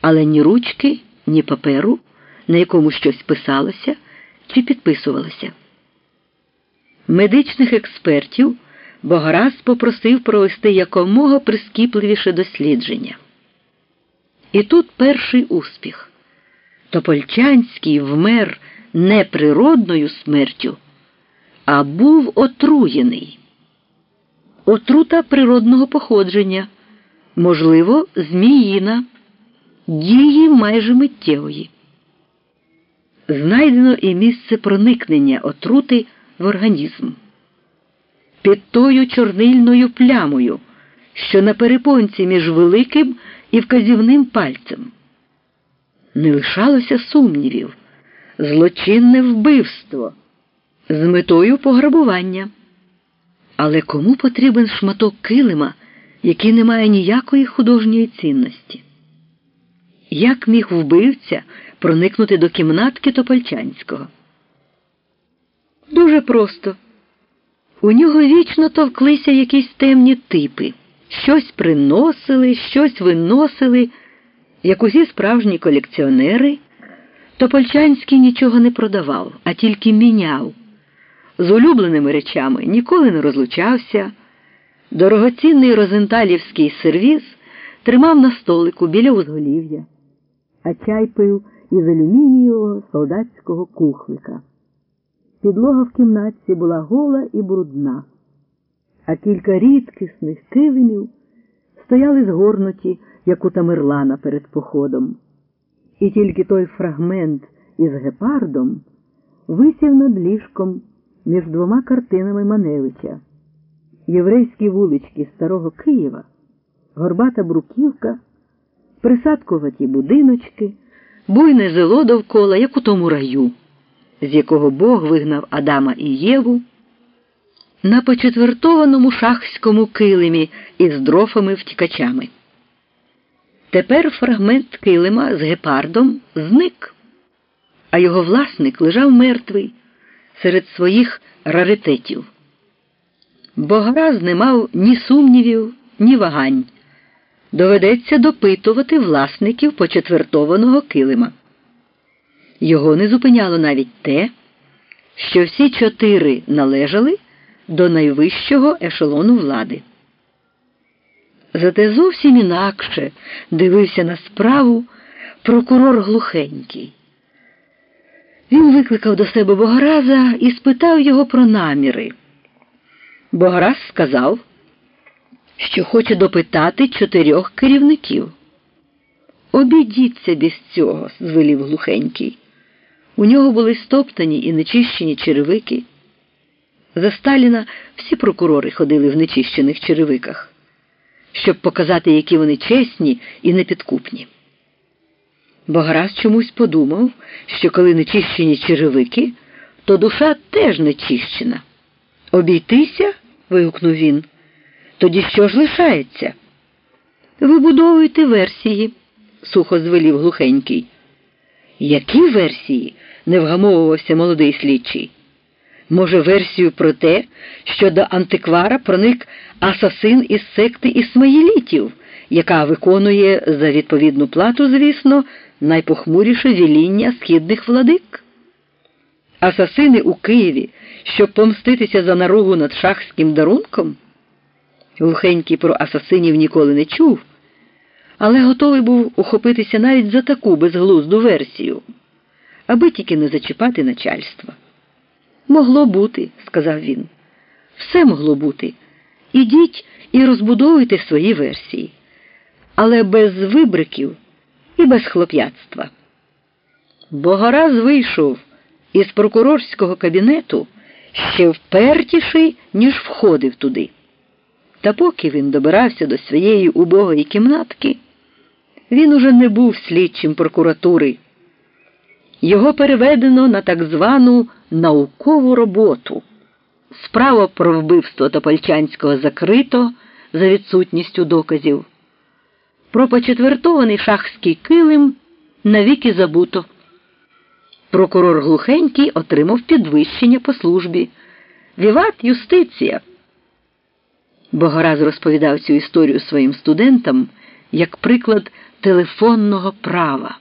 але ні ручки, ні паперу, на якому щось писалося чи підписувалося. Медичних експертів Богораз попросив провести якомога прискіпливіше дослідження. І тут перший успіх. Топольчанський вмер не природною смертю, а був отруєний. Отрута природного походження, можливо, зміїна, дії майже миттєвої. Знайдено і місце проникнення отрути в організм. Під тою чорнильною плямою, що на перепонці між великим і вказівним пальцем. Не лишалося сумнівів, злочинне вбивство з метою пограбування. Але кому потрібен шматок килима, який не має ніякої художньої цінності? Як міг вбивця проникнути до кімнатки Топольчанського? Дуже просто. У нього вічно товклися якісь темні типи, щось приносили, щось виносили, як усі справжні колекціонери, Топольчанський нічого не продавав, а тільки міняв. З улюбленими речами ніколи не розлучався. Дорогоцінний розенталівський сервіз тримав на столику біля узголів'я, а чай пив із алюмінієвого солдатського кухлика. Підлога в кімнатці була гола і брудна, а кілька рідкісних килимів стояли згорнуті, як у Тамерлана перед походом. І тільки той фрагмент із гепардом висів над ліжком між двома картинами Маневича, єврейські вулички Старого Києва, горбата бруківка, присадкуваті будиночки, буйне зело довкола, як у тому раю з якого Бог вигнав Адама і Єву, на почетвертованому шахському килимі із дрофами втікачами. Тепер фрагмент килима з гепардом зник, а його власник лежав мертвий серед своїх раритетів. Бограз не мав ні сумнівів, ні вагань. Доведеться допитувати власників почетвертованого килима. Його не зупиняло навіть те, що всі чотири належали до найвищого ешелону влади. Зате зовсім інакше дивився на справу прокурор глухенький. Він викликав до себе Богораза і спитав його про наміри. Богораз сказав, що хоче допитати чотирьох керівників. Обійдіться без цього, звелів глухенький. У нього були стоптані і нечищені черевики. За Сталіна всі прокурори ходили в нечищених черевиках, щоб показати, які вони чесні і непідкупні. Бограз чомусь подумав, що коли нечищені черевики, то душа теж нечищена. Обійтися? вигукнув він. Тоді що ж лишається? Вибудовуйте версії, сухо звелів глухенький. Які версії? не вгамовувався молодий слідчий. Може, версію про те, що до антиквара проник асасин із секти Ісмаїлітів, яка виконує за відповідну плату, звісно, найпохмуріше віління східних владик. Асасини у Києві, щоб помститися за наругу над шахським дарунком? Глухенький про асасинів ніколи не чув, але готовий був ухопитися навіть за таку безглузду версію аби тільки не зачіпати начальства. Могло бути, сказав він. Все могло бути. Ідіть і розбудовуйте свої версії, але без вибриків і без хлоп'ятства. Богораз вийшов із прокурорського кабінету ще впертіший, ніж входив туди. Та поки він добирався до своєї убогої кімнатки, він уже не був слідчим прокуратури. Його переведено на так звану наукову роботу. Справа про вбивство Топольчанського закрито за відсутністю доказів. Про почетвертований шахський килим навіки забуто. Прокурор глухенький отримав підвищення по службі. Віват юстиція. Богораз розповідав цю історію своїм студентам як приклад телефонного права.